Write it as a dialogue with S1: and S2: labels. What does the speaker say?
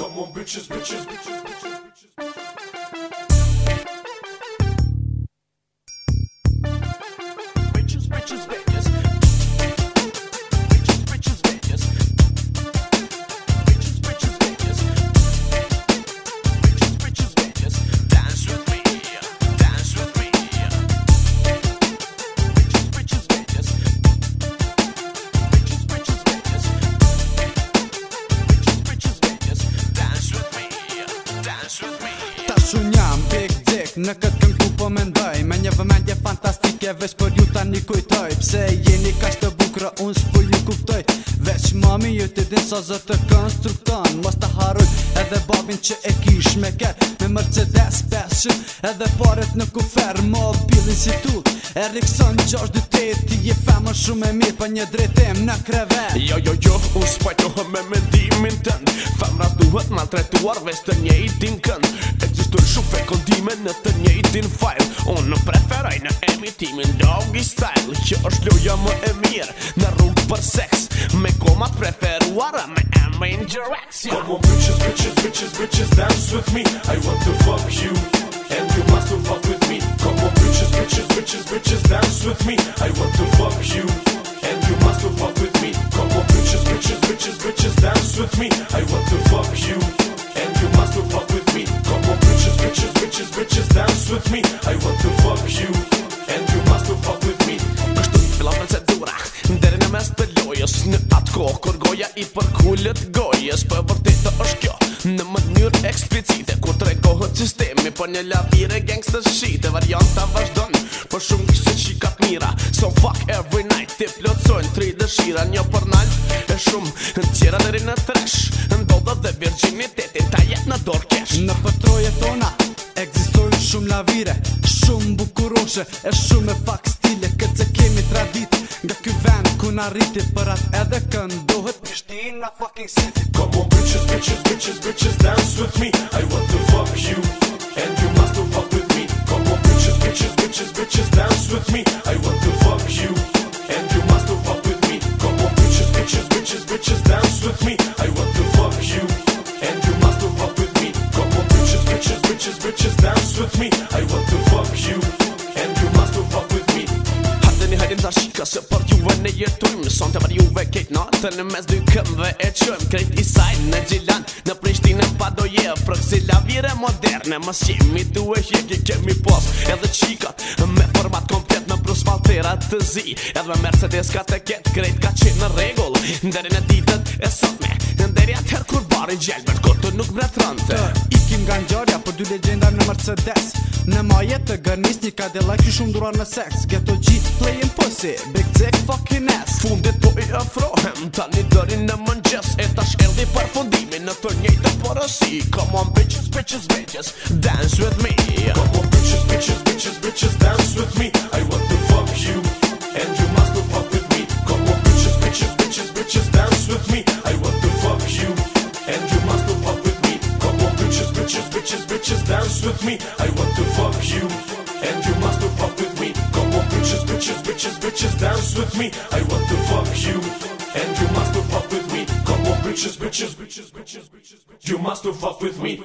S1: Come on, bitches, bitches, bitches, bitches, bitches. bitches, bitches, bitches.
S2: Në këtë këngë ku po me ndoj Me një vëmendje fantastike Vesh për ju ta një kujtoj Pse jeni ka shtë bukra Unë s'pu ju kuptoj Vesh mami ju ti
S3: din Sa zërë të konstrukton Mos të haruj Edhe babin që e kish me ker Me Mercedes 500 Edhe paret në kufer Mobil
S2: institut Erikson që është dytet Ti je femën shumë e mirë Pa një drejtim në kreve Jo, jo, jo Unë shpajtohë me mendimin tënd Femra duhet maltretuar Vesh të
S1: një i din kënd me në të njëjtin file Unë në preferaj në emitimin Doggy style Që është loja më e mirë Në rrugë për sex Me komat preferuara Me emme in direction Come on bitches, bitches, bitches, bitches Dance with me I want to fuck you And you must to fuck with me Come on bitches, bitches, bitches, bitches Dance with me I want to fuck you And you must to fuck with me Come on bitches, bitches, bitches, bitches Dance with me I want to fuck you me I want to fuck you And you must to fuck with me Kështu i fillon procedura Deri në mes të lojës Në atë kohë kur goja i për kullet gojës Për vërtit të është kjo Në mënyrë eksplicite Kur të rekohët sistemi Për po një lavire gangsta shite Varianta vazhdojnë Për shumë kështë që i mira So fuck
S3: every night Ti plotsojnë tri dëshira Një për nalë e shumë Në tjera dheri në tresh Në doda dhe virginiteti
S2: që e shumë e fak stile Këtë se kemi tradit Nga kjo ven ku në rriti Për atë edhe këndohet Kështi na fucking city Come on bitches, bitches, bitches, bitches
S3: shika se për juve ne jetujmë Në sonte për juve kejt natë Në mes dy këmve e qëmë Krejt i sajnë në Gjilan Në Prishtinë pa doje Prëk
S1: si vire moderne Më qemi tu e shjeki kemi pos Edhe qikat me format komplet Me brus faltera të zi Edhe Mercedes ka të ketë Krejt ka qenë në regull Ndërin e ditët
S2: e sotme Ndërja të herë kur barin gjelë Mërë kur të nuk vre Ikim nga njërja Për dy legenda në Mercedes Në majet të gënis Një ka dhe shumë dura në seks Geto playin' pussy Big dick fucking ass Fundit po
S1: i afrohem Ta një dërin në mëngjes E ta shkeldi për fundimi Në të njëjtë të Come bitches, bitches, bitches Dance with me Come bitches, bitches, bitches, bitches Dance with me I want to fuck you And you must to fuck with me Come bitches, bitches, bitches, bitches Dance with me I want to fuck you And you must to fuck with me Come bitches,
S3: bitches, bitches, bitches Dance with me I want to fuck you And you must to fuck with me bitches, bitches, bitches, bitches, dance with me. I want to fuck you, and you must to fuck with me. Come on, bitches, bitches, bitches, bitches, bitches, you must to fuck with me.